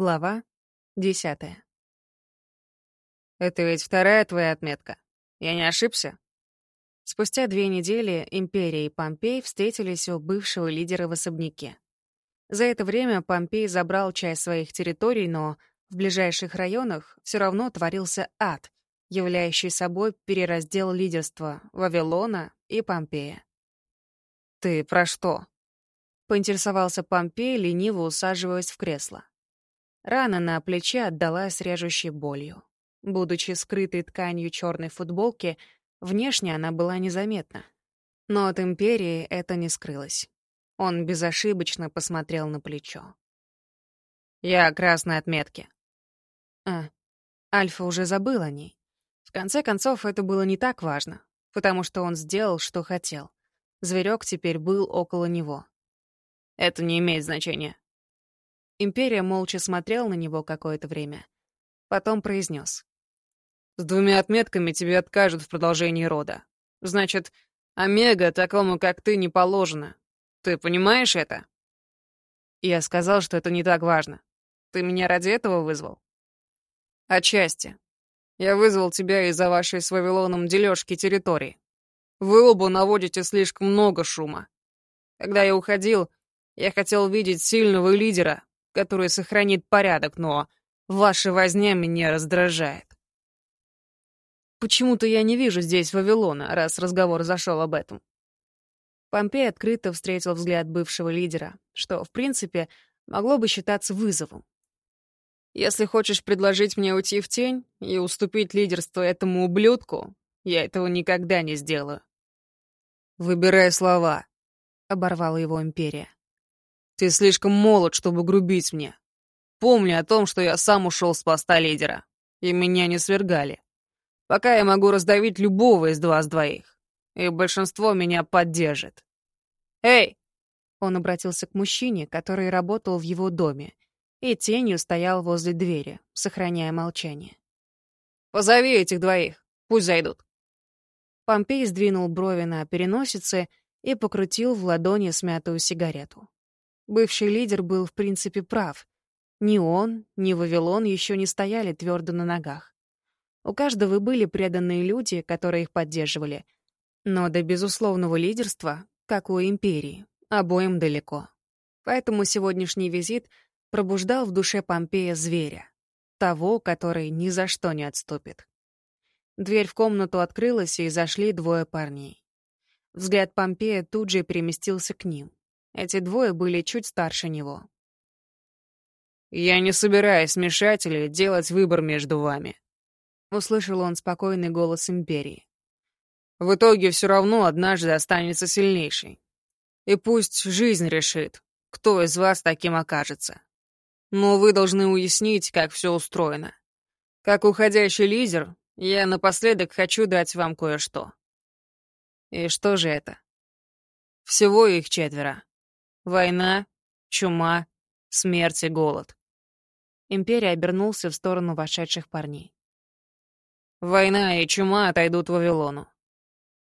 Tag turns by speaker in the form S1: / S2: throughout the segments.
S1: Глава десятая.
S2: «Это ведь вторая твоя отметка. Я не ошибся?»
S1: Спустя две недели Империя и Помпей встретились у бывшего лидера в особняке. За это время Помпей забрал часть своих территорий, но в ближайших районах все равно творился ад, являющий собой перераздел лидерства Вавилона и Помпея.
S2: «Ты про что?»
S1: — поинтересовался Помпей, лениво усаживаясь в кресло. Рана на плече отдалась режущей болью. Будучи скрытой тканью черной футболки, внешне она была незаметна. Но от Империи это не скрылось. Он безошибочно посмотрел на плечо.
S2: «Я красной отметки».
S1: А, Альфа уже забыл о ней. В конце концов, это было не так важно, потому что он сделал, что хотел. Зверек теперь был около него.
S2: «Это не имеет значения»,
S1: Империя молча смотрел на него какое-то время. Потом произнес.
S2: «С двумя отметками тебе откажут в продолжении рода. Значит, Омега такому, как ты, не положено. Ты понимаешь это?» Я сказал, что это не так важно. Ты меня ради этого вызвал? Отчасти. Я вызвал тебя из-за вашей с Вавилоном дележки территории. Вы оба наводите слишком много шума. Когда я уходил, я хотел видеть сильного лидера, который сохранит порядок, но ваша возня меня раздражает.
S1: Почему-то я не вижу здесь Вавилона, раз разговор зашел об этом. Помпей открыто встретил взгляд бывшего лидера, что, в принципе, могло бы считаться вызовом.
S2: «Если хочешь предложить мне уйти в тень и уступить лидерство этому ублюдку, я этого никогда не сделаю». «Выбирай слова», — оборвала его империя. Ты слишком молод, чтобы грубить мне. Помни о том, что я сам ушел с поста лидера, и меня не свергали. Пока я могу раздавить любого из два с двоих, и большинство меня поддержит. Эй!»
S1: Он обратился к мужчине, который работал в его доме, и тенью стоял возле двери, сохраняя молчание.
S2: «Позови этих двоих, пусть зайдут».
S1: Помпей сдвинул брови на переносице и покрутил в ладони смятую сигарету. Бывший лидер был, в принципе, прав. Ни он, ни Вавилон еще не стояли твердо на ногах. У каждого были преданные люди, которые их поддерживали. Но до безусловного лидерства, как у империи, обоим далеко. Поэтому сегодняшний визит пробуждал в душе Помпея зверя. Того, который ни за что не отступит. Дверь в комнату открылась, и зашли двое парней. Взгляд Помпея тут же переместился к ним. Эти двое были чуть старше него.
S2: «Я не собираюсь мешать или делать выбор между вами», — услышал он спокойный голос Империи. «В итоге все равно однажды останется сильнейший. И пусть жизнь решит, кто из вас таким окажется. Но вы должны уяснить, как все устроено. Как уходящий лидер, я напоследок хочу дать вам кое-что». «И что же это?» «Всего их четверо. Война, чума, смерть и голод.
S1: Империя обернулся в сторону вошедших парней.
S2: Война и чума отойдут в Вавилону.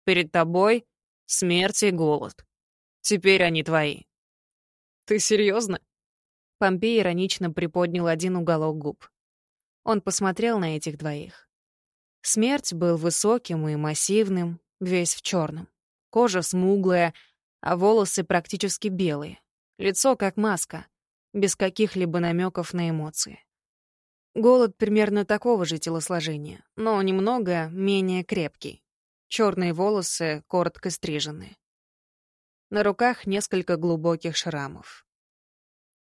S2: Перед тобой смерть и голод. Теперь они твои.
S1: Ты серьезно? Помпей иронично приподнял один уголок губ. Он посмотрел на этих двоих. Смерть был высоким и массивным, весь в черном. Кожа смуглая, а волосы практически белые, лицо как маска, без каких-либо намеков на эмоции. Голод примерно такого же телосложения, но немного менее крепкий. Черные волосы коротко стрижены. На руках несколько глубоких шрамов.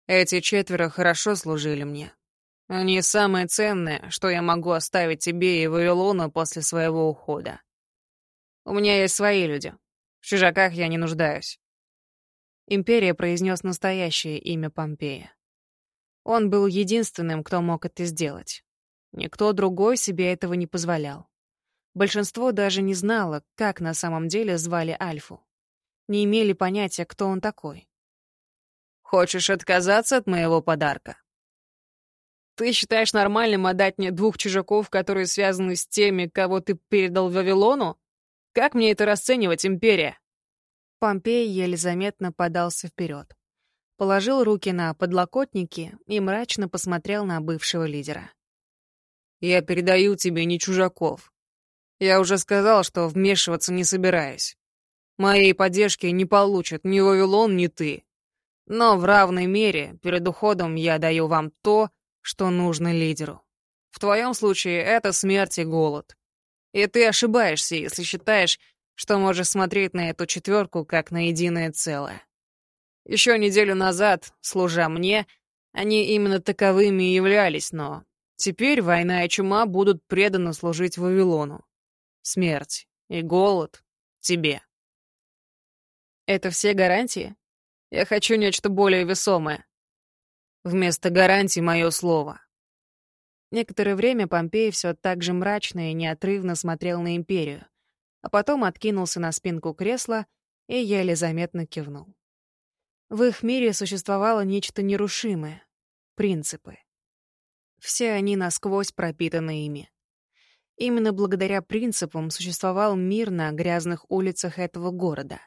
S2: Эти четверо хорошо служили мне. Они самое ценное, что я могу оставить тебе и Вавилону после своего ухода. У меня есть свои люди, в чужаках я не нуждаюсь.
S1: Империя произнес настоящее имя Помпея. Он был единственным, кто мог это сделать. Никто другой себе этого не позволял. Большинство даже не знало, как на самом деле звали Альфу. Не имели понятия, кто он такой.
S2: «Хочешь отказаться от моего подарка?» «Ты считаешь нормальным отдать мне двух чужаков, которые связаны с теми, кого ты передал Вавилону?» Как мне это расценивать, империя?»
S1: Помпей еле заметно подался вперед. положил руки на подлокотники и мрачно посмотрел на бывшего лидера.
S2: «Я передаю тебе не чужаков. Я уже сказал, что вмешиваться не собираюсь. Моей поддержки не получат ни Вавилон, ни ты. Но в равной мере перед уходом я даю вам то, что нужно лидеру. В твоем случае это смерть и голод. И ты ошибаешься, если считаешь, что можешь смотреть на эту четверку как на единое целое. Еще неделю назад, служа мне, они именно таковыми и являлись, но теперь война и чума будут преданно служить Вавилону. Смерть и голод тебе. Это все гарантии? Я хочу нечто более весомое. Вместо гарантий мое слово.
S1: Некоторое время Помпей все так же мрачно и неотрывно смотрел на империю, а потом откинулся на спинку кресла и еле заметно кивнул. В их мире существовало нечто нерушимое — принципы. Все они насквозь пропитаны ими. Именно благодаря принципам существовал мир на грязных улицах этого города.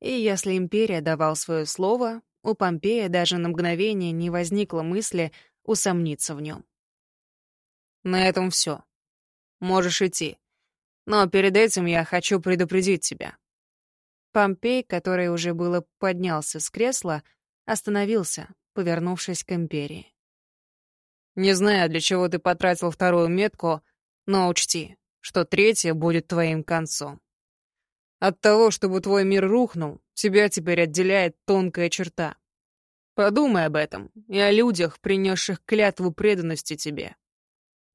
S1: И если империя давал свое слово, у Помпея даже на мгновение не возникло мысли усомниться в нем.
S2: На этом все. Можешь идти. Но перед этим я хочу предупредить тебя.
S1: Помпей, который уже было поднялся с кресла, остановился, повернувшись к Империи.
S2: «Не знаю, для чего ты потратил вторую метку, но учти, что третья будет твоим концом. От того, чтобы твой мир рухнул, тебя теперь отделяет тонкая черта. Подумай об этом и о людях, принесших клятву преданности тебе.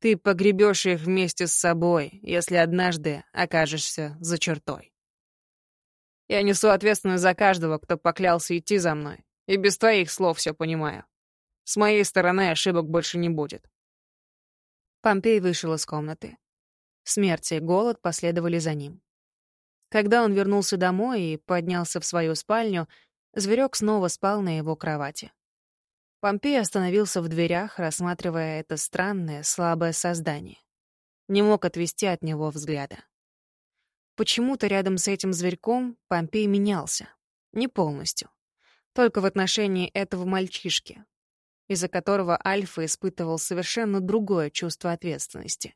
S2: Ты погребешь их вместе с собой, если однажды окажешься за чертой. Я несу ответственность за каждого, кто поклялся идти за мной, и без твоих слов все понимаю. С моей стороны ошибок больше не будет.
S1: Помпей вышел из комнаты. Смерть и голод последовали за ним. Когда он вернулся домой и поднялся в свою спальню, зверек снова спал на его кровати. Помпей остановился в дверях, рассматривая это странное, слабое создание. Не мог отвести от него взгляда. Почему-то рядом с этим зверьком Помпей менялся. Не полностью. Только в отношении этого мальчишки, из-за которого Альфа испытывал совершенно другое чувство ответственности.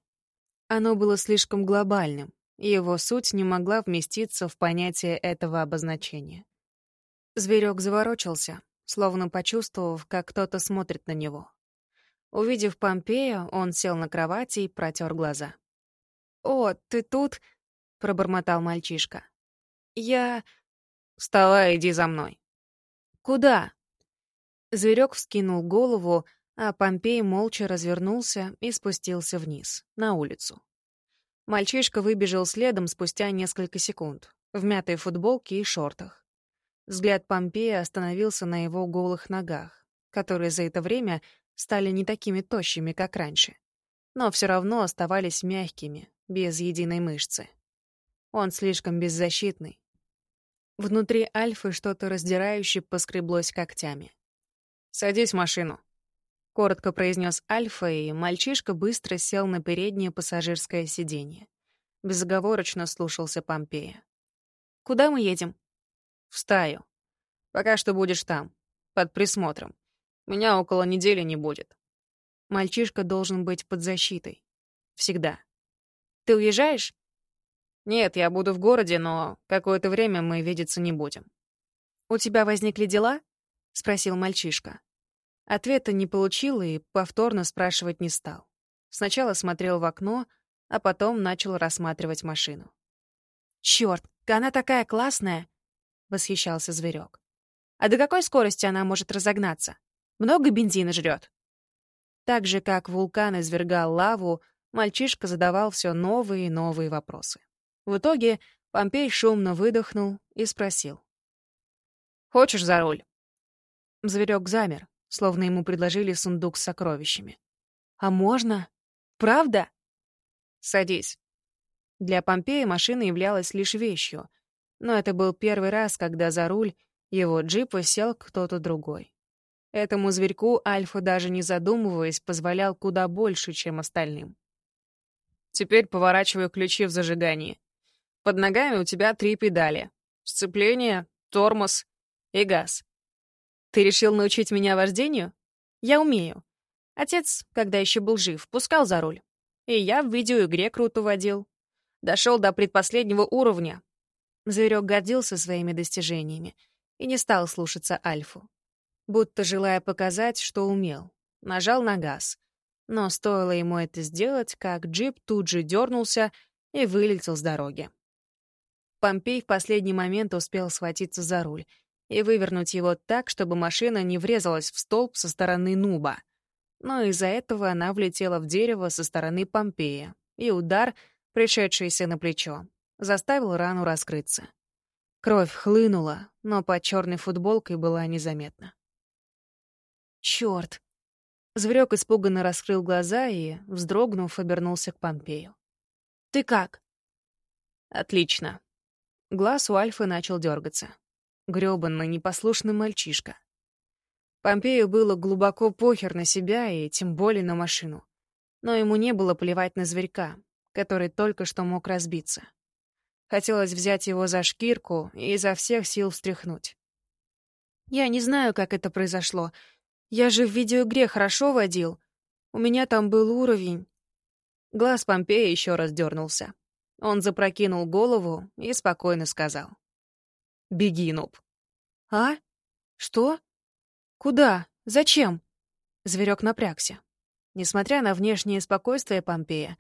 S1: Оно было слишком глобальным, и его суть не могла вместиться в понятие этого обозначения. Зверек заворочился, словно почувствовав, как кто-то смотрит на него. Увидев Помпея, он сел на кровати и протер глаза. «О, ты тут?» — пробормотал мальчишка. «Я...»
S2: «Вставай, иди за мной».
S1: «Куда?» Зверек вскинул голову, а Помпей молча развернулся и спустился вниз, на улицу. Мальчишка выбежал следом спустя несколько секунд, в мятой футболке и шортах. Взгляд Помпея остановился на его голых ногах, которые за это время стали не такими тощими, как раньше, но все равно оставались мягкими, без единой мышцы. Он слишком беззащитный. Внутри Альфы что-то раздирающее поскреблось когтями.
S2: «Садись в машину», — коротко произнес Альфа, и мальчишка быстро сел на переднее пассажирское сиденье. Безоговорочно слушался Помпея.
S1: «Куда мы едем?»
S2: В стаю. Пока что будешь там, под присмотром. Меня около недели не будет.
S1: Мальчишка должен быть под защитой. Всегда. Ты уезжаешь?
S2: Нет, я буду в городе, но какое-то время мы видеться не будем.
S1: У тебя возникли дела? Спросил мальчишка. Ответа не получил и повторно спрашивать не стал. Сначала смотрел в окно, а потом начал рассматривать машину. «Чёрт, она такая классная!» — восхищался зверек. «А до какой скорости она может разогнаться? Много бензина жрет?» Так же, как вулкан извергал лаву, мальчишка задавал все новые и новые вопросы. В итоге Помпей шумно выдохнул и спросил.
S2: «Хочешь за руль?»
S1: Зверек замер, словно ему предложили сундук с сокровищами. «А можно? Правда?»
S2: «Садись».
S1: Для Помпея машина являлась лишь вещью, но это был первый раз, когда за руль его джипа сел кто-то другой. Этому зверьку Альфа, даже не задумываясь, позволял куда больше, чем остальным.
S2: «Теперь поворачиваю ключи в зажигании. Под ногами у тебя три педали. Сцепление, тормоз и газ.
S1: Ты решил научить меня вождению? Я умею. Отец, когда еще был жив, пускал за руль. И я в видеоигре круто водил. Дошел до предпоследнего уровня. Зверек гордился своими достижениями и не стал слушаться Альфу. Будто желая показать, что умел. Нажал на газ. Но стоило ему это сделать, как джип тут же дернулся и вылетел с дороги. Помпей в последний момент успел схватиться за руль и вывернуть его так, чтобы машина не врезалась в столб со стороны Нуба. Но из-за этого она влетела в дерево со стороны Помпея, и удар, пришедшийся на плечо, заставил рану раскрыться. Кровь хлынула, но под черной футболкой была незаметна. Черт! Зверек испуганно раскрыл глаза и, вздрогнув, обернулся к Помпею. «Ты как?» «Отлично». Глаз у Альфы начал дергаться. Грёбаный, непослушный мальчишка. Помпею было глубоко похер на себя и тем более на машину. Но ему не было плевать на зверька, который только что мог разбиться. Хотелось взять его за шкирку и изо всех сил встряхнуть. «Я не знаю, как это произошло. Я же в видеоигре хорошо водил. У меня там был уровень». Глаз Помпея еще раз дернулся. Он запрокинул голову и спокойно сказал. «Беги, Нуб». «А? Что? Куда? Зачем?» Зверек напрягся. Несмотря на внешнее спокойствие Помпея,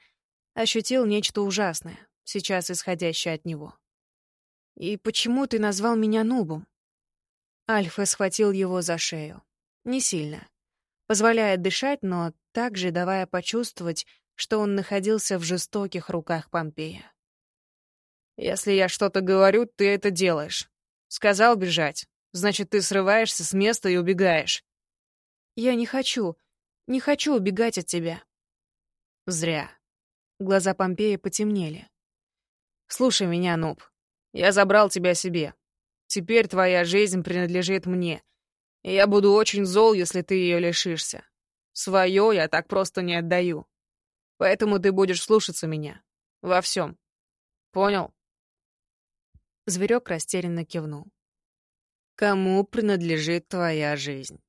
S1: ощутил нечто ужасное, сейчас исходящее от него. «И почему ты назвал меня нубом?» Альфа схватил его за шею. Не сильно. Позволяя дышать, но также давая почувствовать, что он находился в жестоких руках Помпея. «Если я что-то говорю, ты это делаешь. Сказал бежать. Значит, ты срываешься с места и убегаешь». «Я не хочу. Не хочу убегать от тебя». «Зря». Глаза Помпея потемнели. «Слушай меня, Нуб. Я забрал тебя себе. Теперь твоя жизнь принадлежит мне, и я буду очень зол, если ты ее лишишься. Свое я так просто не отдаю. Поэтому ты будешь слушаться меня. Во всем. Понял?» Зверек растерянно кивнул. «Кому принадлежит твоя жизнь?»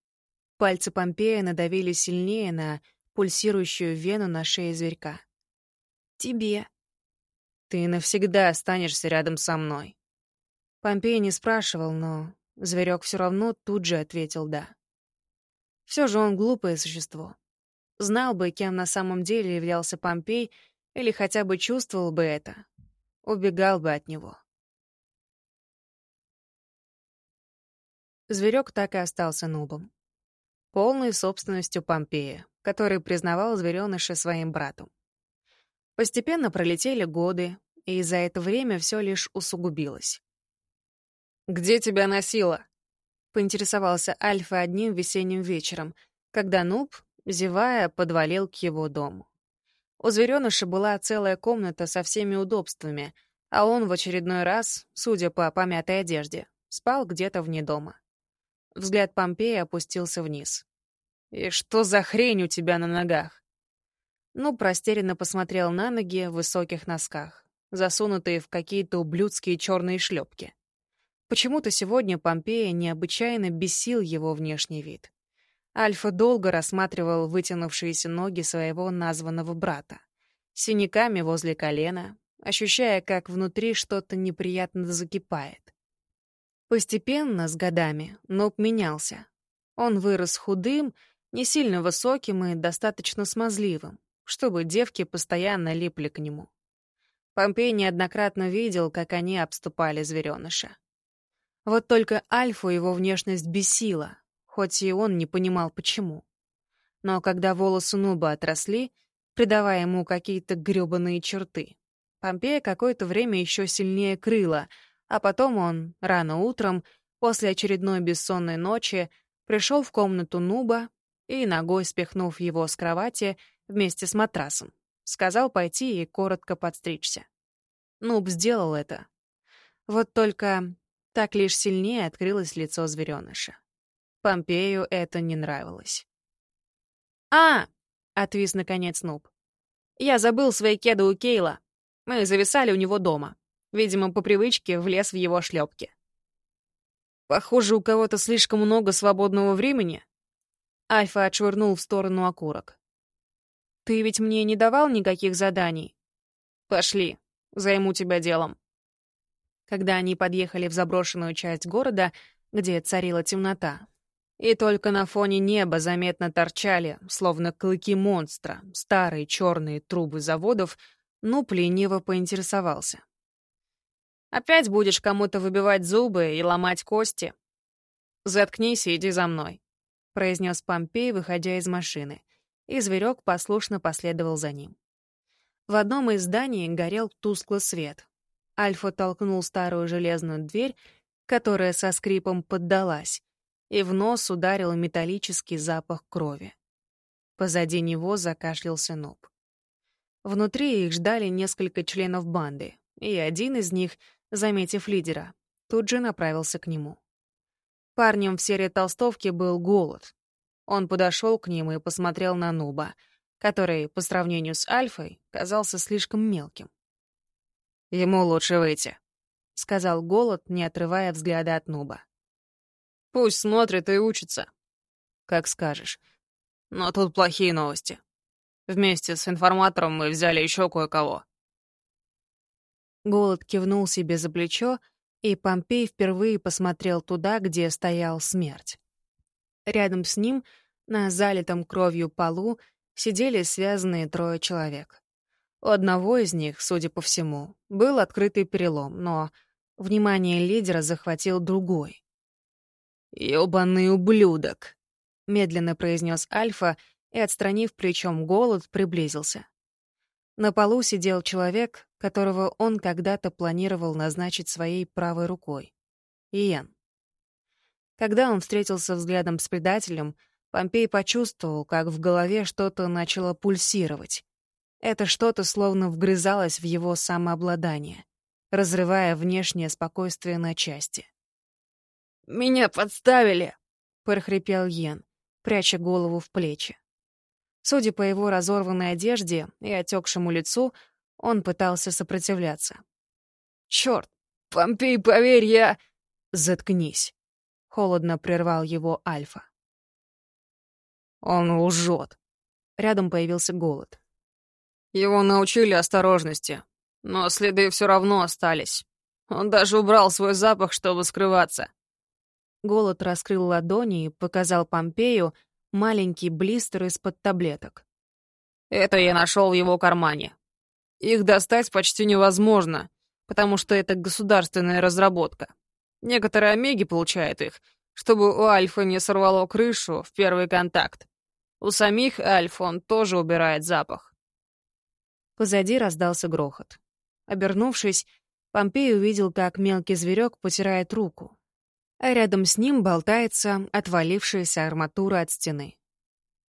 S1: Пальцы Помпея надавили сильнее на пульсирующую вену на шее зверька. «Тебе». «Ты навсегда останешься рядом со мной». Помпей не спрашивал, но зверек все равно тут же ответил «да». Все же он глупое существо. Знал бы, кем на самом деле являлся Помпей, или хотя бы чувствовал бы это, убегал бы от него. Зверек так и остался нубом. Полной собственностью Помпея, который признавал зверёныша своим братом. Постепенно пролетели годы, и за это время все лишь усугубилось. «Где тебя носило?» — поинтересовался Альфа одним весенним вечером, когда Нуб, зевая, подвалил к его дому. У зверёныша была целая комната со всеми удобствами, а он в очередной раз, судя по помятой одежде, спал где-то вне дома. Взгляд Помпея опустился вниз. «И что за хрень у тебя на ногах?» Ну, простерянно посмотрел на ноги в высоких носках, засунутые в какие-то ублюдские черные шлепки. Почему-то сегодня Помпея необычайно бесил его внешний вид. Альфа долго рассматривал вытянувшиеся ноги своего названного брата, синяками возле колена, ощущая, как внутри что-то неприятно закипает. Постепенно, с годами, Ноб менялся. Он вырос худым, не сильно высоким и достаточно смазливым чтобы девки постоянно липли к нему. Помпей неоднократно видел, как они обступали зверёныша. Вот только Альфу его внешность бесила, хоть и он не понимал, почему. Но когда волосы Нуба отросли, придавая ему какие-то грёбаные черты, Помпея какое-то время еще сильнее крыло, а потом он, рано утром, после очередной бессонной ночи, пришел в комнату Нуба и, ногой спихнув его с кровати, вместе с матрасом. Сказал пойти и коротко подстричься. Нуб сделал это. Вот только так лишь сильнее открылось лицо зверёныша. Помпею это не нравилось. «А!» — отвис наконец Нуб. «Я забыл свои кеды у Кейла. Мы зависали у него дома. Видимо, по привычке влез в его шлёпки.
S2: Похоже, у кого-то слишком много свободного времени. Альфа отшвырнул в сторону окурок.
S1: Ты ведь мне не давал никаких заданий?
S2: Пошли, займу тебя делом.
S1: Когда они подъехали в заброшенную часть города, где царила темнота, и только на фоне неба заметно торчали, словно клыки монстра, старые черные трубы заводов, Нуп лениво поинтересовался. Опять будешь кому-то выбивать зубы и ломать кости? Заткнись и иди за мной, произнес Помпей, выходя из машины, и зверек послушно последовал за ним. В одном из зданий горел тусклый свет. Альфа толкнул старую железную дверь, которая со скрипом поддалась, и в нос ударил металлический запах крови. Позади него закашлялся Нуб. Внутри их ждали несколько членов банды, и один из них — заметив лидера, тут же направился к нему. Парнем в серой толстовке был голод. Он подошел к ним и посмотрел на Нуба, который, по сравнению с Альфой, казался слишком мелким.
S2: «Ему лучше выйти», —
S1: сказал голод, не отрывая взгляда от Нуба.
S2: «Пусть смотрит и учится».
S1: «Как скажешь.
S2: Но тут плохие новости. Вместе с информатором мы взяли еще кое-кого.
S1: Голод кивнул себе за плечо, и Помпей впервые посмотрел туда, где стоял смерть. Рядом с ним, на залитом кровью полу, сидели связанные трое человек. У одного из них, судя по всему, был открытый перелом, но внимание лидера захватил другой.
S2: «Ёбаный ублюдок!»
S1: — медленно произнес Альфа и, отстранив плечом голод, приблизился. На полу сидел человек, которого он когда-то планировал назначить своей правой рукой. Иен. Когда он встретился взглядом с предателем, Помпей почувствовал, как в голове что-то начало пульсировать. Это что-то словно вгрызалось в его самообладание, разрывая внешнее спокойствие на части.
S2: «Меня подставили!»
S1: — прохрипел Йен, пряча голову в плечи. Судя по его разорванной одежде и отекшему лицу, он пытался сопротивляться.
S2: «Черт! Помпей, поверь, я...»
S1: «Заткнись!» — холодно прервал его Альфа.
S2: «Он лжет!»
S1: Рядом появился голод.
S2: Его научили осторожности, но следы все равно остались. Он даже убрал свой запах, чтобы скрываться.
S1: Голод раскрыл ладони и показал Помпею маленький блистер из-под таблеток.
S2: Это я нашел в его кармане. Их достать почти невозможно, потому что это государственная разработка. Некоторые омеги получают их, чтобы у Альфа не сорвало крышу в первый контакт. У самих Альфа он тоже убирает запах.
S1: Позади раздался грохот. Обернувшись, Помпей увидел, как мелкий зверек потирает руку а рядом с ним болтается отвалившаяся арматура от стены.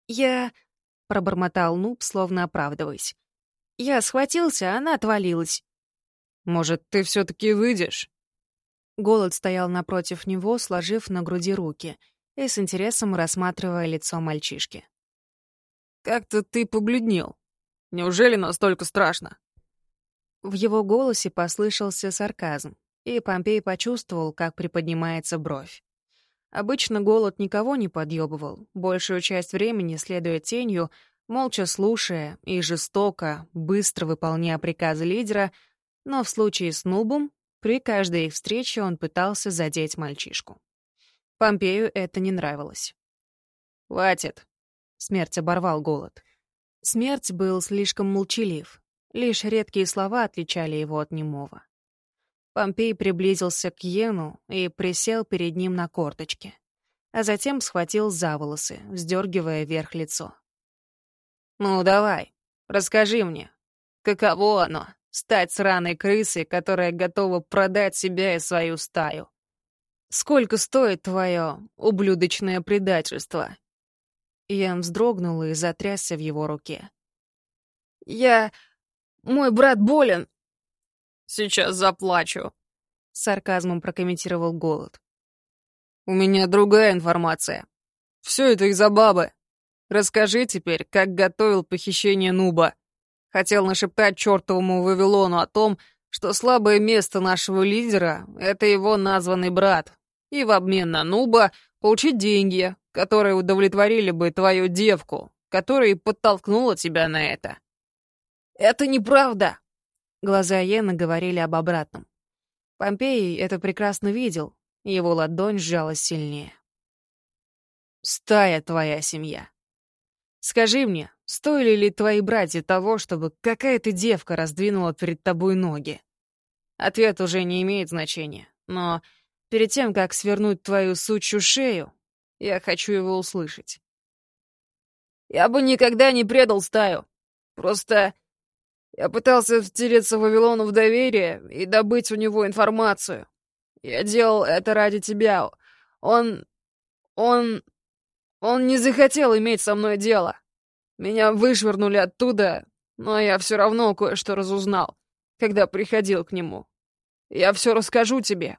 S1: «Я...» — пробормотал Нуб, словно оправдываясь. «Я схватился, она отвалилась».
S2: «Может, ты все-таки выйдешь?»
S1: Голод стоял напротив него, сложив на груди руки и с интересом рассматривая лицо мальчишки.
S2: «Как-то ты побледнел. Неужели настолько страшно?»
S1: В его голосе послышался сарказм и Помпей почувствовал, как приподнимается бровь. Обычно голод никого не подъебывал, большую часть времени следуя тенью, молча слушая и жестоко, быстро выполняя приказы лидера, но в случае с Нубом при каждой их встрече он пытался задеть мальчишку. Помпею это не нравилось.
S2: «Хватит!» — смерть оборвал голод.
S1: Смерть был слишком молчалив. Лишь редкие слова отличали его от немого. Помпей приблизился к Йену и присел перед ним на корточки, а затем схватил за волосы, вздергивая вверх лицо.
S2: «Ну, давай, расскажи мне, каково оно — стать сраной крысой, которая готова продать себя и свою стаю? Сколько стоит твое ублюдочное предательство?»
S1: Ян вздрогнул и затрясся в его руке.
S2: «Я... Мой брат болен, Сейчас заплачу», — сарказмом прокомментировал Голод. «У меня другая информация. Все это из-за бабы. Расскажи теперь, как готовил похищение Нуба. Хотел нашептать чертовому Вавилону о том, что слабое место нашего лидера — это его названный брат. и в обмен на нуба получить деньги, которые удовлетворили бы твою девку, которая и подтолкнула тебя на это.
S1: «Это неправда!» Глаза Йена говорили об обратном. Помпей это прекрасно видел, его ладонь сжалась сильнее.
S2: «Стая твоя семья. Скажи мне, стоили ли твои братья того, чтобы какая-то девка раздвинула перед тобой ноги? Ответ уже не имеет значения, но перед тем, как свернуть твою сучью шею, я хочу его услышать.
S1: Я бы никогда не предал стаю. Просто я пытался втереться Вавилону в доверие и добыть у него информацию. Я делал это ради тебя. Он... он... он не захотел иметь со мной дело. Меня вышвырнули оттуда, но я все равно кое-что разузнал, когда приходил к нему. Я все расскажу тебе.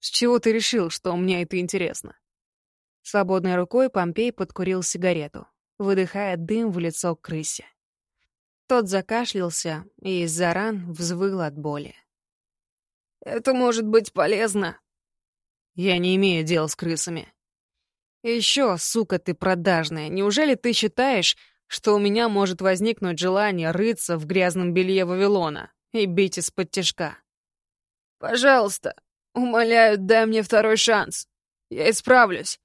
S2: С чего ты решил, что мне это интересно?
S1: Свободной рукой Помпей подкурил сигарету, выдыхая дым в лицо крысе. Тот закашлялся и из-за ран взвыл от боли. «Это может быть полезно».
S2: «Я не имею дел с крысами».
S1: Еще, сука ты продажная, неужели ты считаешь, что у меня может возникнуть желание рыться в грязном белье Вавилона и бить из-под тяжка? Пожалуйста, умоляю, дай мне второй шанс. Я исправлюсь.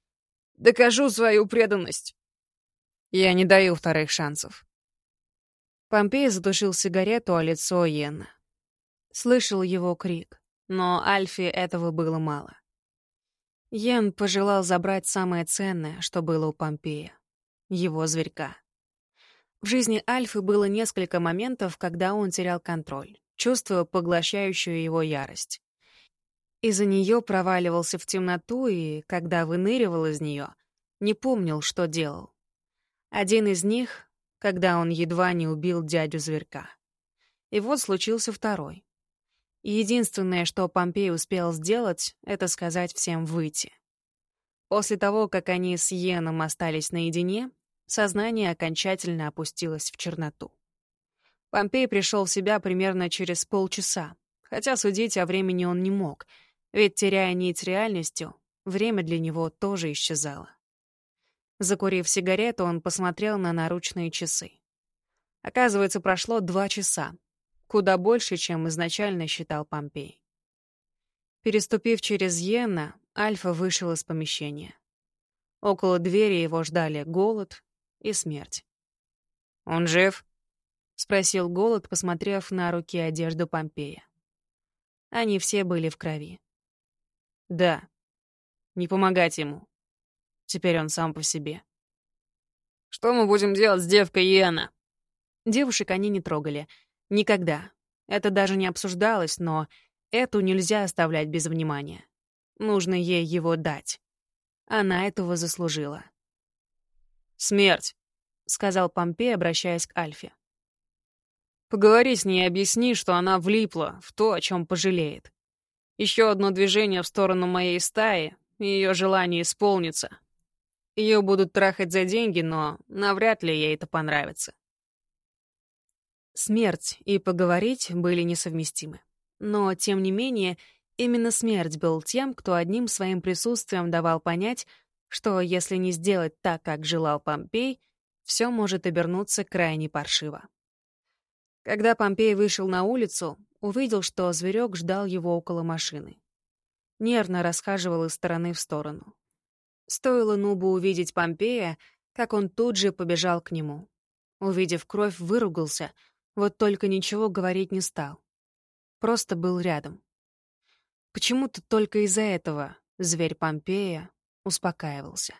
S1: Докажу свою преданность.
S2: Я не даю вторых шансов.
S1: Помпей затушил сигарету о лицо Йена. Слышал его крик, но Альфе этого было мало. Йен пожелал забрать самое ценное, что было у Помпея — его зверька. В жизни Альфы было несколько моментов, когда он терял контроль, чувствуя поглощающую его ярость. Из-за нее проваливался в темноту и, когда выныривал из нее, не помнил, что делал. Один из них когда он едва не убил дядю-зверька. И вот случился второй. Единственное, что Помпей успел сделать, это сказать всем выйти. После того, как они с Йеном остались наедине, сознание окончательно опустилось в черноту. Помпей пришел в себя примерно через полчаса, хотя судить о времени он не мог, ведь, теряя нить реальностью, время для него тоже исчезало. Закурив сигарету, он посмотрел на наручные часы. Оказывается, прошло два часа. Куда больше, чем изначально считал Помпей. Переступив через Йена, Альфа вышел из помещения. Около двери его ждали голод и смерть.
S2: «Он жив?»
S1: — спросил голод, посмотрев на руки одежду Помпея. Они все были в крови.
S2: «Да. Не помогать ему. Теперь он сам по себе.
S1: «Что мы будем делать с девкой Йена?» Девушек они не трогали. Никогда. Это даже не обсуждалось, но эту нельзя оставлять без внимания. Нужно ей его дать. Она этого заслужила.
S2: «Смерть», — сказал Помпей, обращаясь к Альфе. «Поговори с ней и объясни, что она влипла в то, о чем пожалеет. Еще одно движение в сторону моей стаи, и ее желание исполнится, ее будут трахать за деньги, но навряд ли ей это понравится.
S1: Смерть и поговорить были несовместимы. Но, тем не менее, именно смерть был тем, кто одним своим присутствием давал понять, что если не сделать так, как желал Помпей, все может обернуться крайне паршиво. Когда Помпей вышел на улицу, увидел, что зверек ждал его около машины. Нервно расхаживал из стороны в сторону. Стоило Нубу увидеть Помпея, как он тут же побежал к нему. Увидев кровь, выругался, вот только ничего говорить не стал. Просто был рядом. Почему-то только из-за этого зверь Помпея успокаивался.